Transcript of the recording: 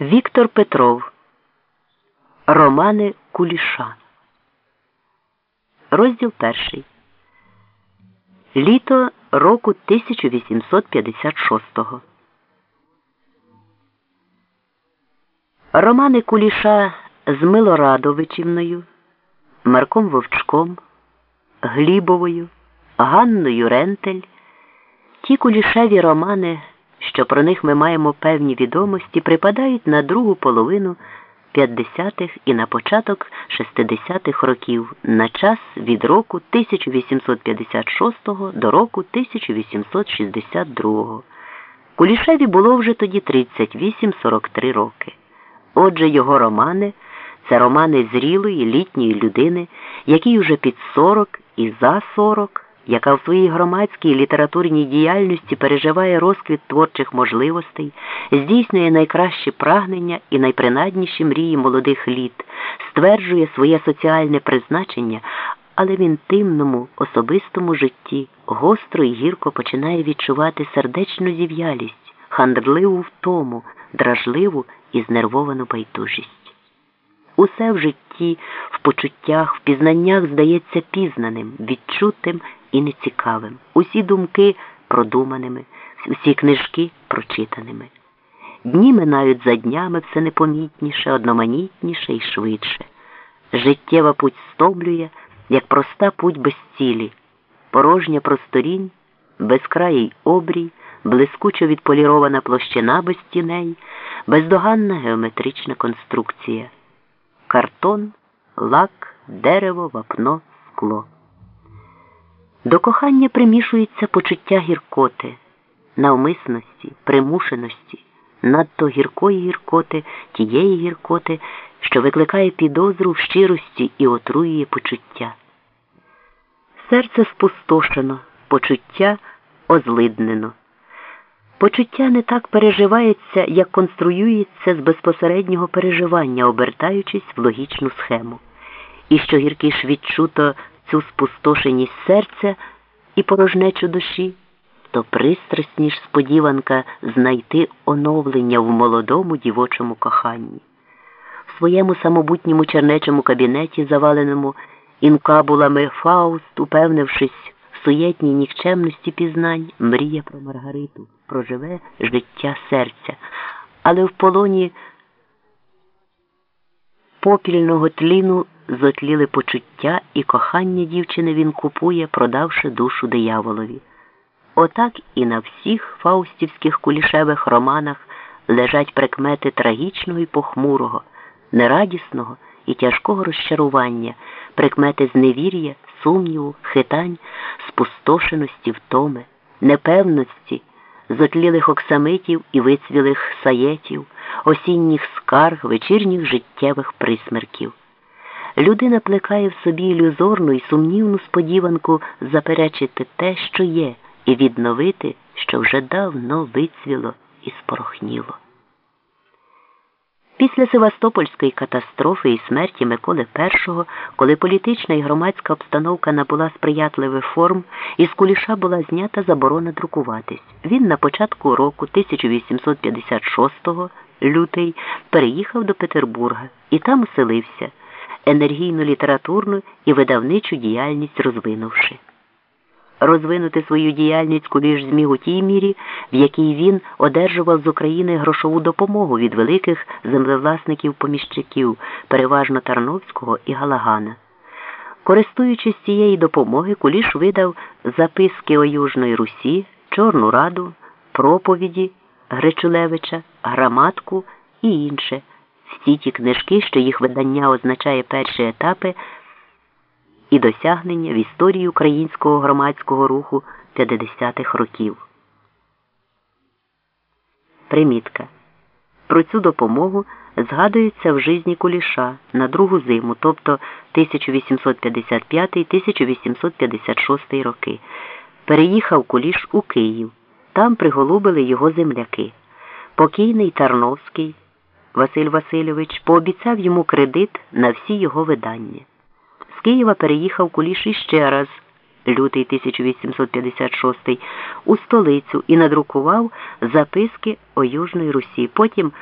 Віктор Петров. Романи Куліша. Розділ перший. Літо року 1856-го. Романи Куліша з Милорадовичівною, Марком Вовчком, Глібовою, Ганною Рентель. Ті кулішеві романи що про них ми маємо певні відомості, припадають на другу половину 50-х і на початок 60-х років на час від року 1856 до року 1862. Кулішеві було вже тоді 38-43 роки. Отже, його романи це романи зрілої літньої людини, який уже під 40 і за 40 яка в своїй громадській літературній діяльності переживає розквіт творчих можливостей, здійснює найкращі прагнення і найпринадніші мрії молодих літ, стверджує своє соціальне призначення, але в інтимному, особистому житті гостро і гірко починає відчувати сердечну зів'ялість, хандерливу втому, дражливу і знервовану байдужість. Усе в житті, в почуттях, в пізнаннях здається пізнаним, відчутим і нецікавим, усі думки продуманими, усі книжки прочитаними. Дні минають за днями все непомітніше, одноманітніше і швидше. Життєва путь стоблює, як проста путь без цілі, порожня просторінь, безкраїй обрій, блискучо відполірована площина без тіней, бездоганна геометрична конструкція, картон, лак, дерево, вапно, скло. До кохання примішується почуття гіркоти, навмисності, примушеності, надто гіркої гіркоти, тієї гіркоти, що викликає підозру в щирості і отруює почуття. Серце спустошено, почуття озлиднено. Почуття не так переживається, як конструюється з безпосереднього переживання, обертаючись в логічну схему. І що гіркіш відчуто цю спустошеність серця і порожнечу душі, то пристрасніш сподіванка знайти оновлення в молодому дівочому коханні. В своєму самобутньому чернечому кабінеті, заваленому інкабулами Фауст, упевнившись в суєтній нікчемності пізнань, мріє про Маргариту, проживе життя серця, але в полоні попільного тліну зотліли почуття і кохання дівчини він купує, продавши душу дияволові. Отак і на всіх фаустівських кулішевих романах лежать прикмети трагічного і похмурого, нерадісного і тяжкого розчарування, прикмети зневір'я, сумніву, хитань, спустошеності, втоми, непевності, зотлілих оксамитів і вицвілих саєтів, осінніх скарг, вечірніх життєвих присмерків. Людина плекає в собі ілюзорну і сумнівну сподіванку заперечити те, що є, і відновити, що вже давно вицвіло і спорохніло. Після Севастопольської катастрофи і смерті Миколи І, коли політична і громадська обстановка набула сприятливих форм, із куліша була знята заборона друкуватись. Він на початку року 1856 лютий переїхав до Петербурга і там оселився енергійну літературну і видавничу діяльність розвинувши. Розвинути свою діяльність куліш зміг у тій мірі, в якій він одержував з України грошову допомогу від великих землевласників-поміщиків, переважно Тарновського і Галагана. Користуючись цієї допомоги, Куліш видав записки о Южної Русі, Чорну Раду, проповіді Гречулевича, граматку і інше всі ті книжки, що їх видання означає перші етапи і досягнення в історії українського громадського руху 50-х років. Примітка. Про цю допомогу згадується в житті Куліша на другу зиму, тобто 1855-1856 роки. Переїхав Куліш у Київ. Там приголубили його земляки. Покійний Тарновський. Василь Васильович пообіцяв йому кредит на всі його видання. З Києва переїхав Куліш іще раз, лютий 1856, у столицю і надрукував записки о Южної Русі. Потім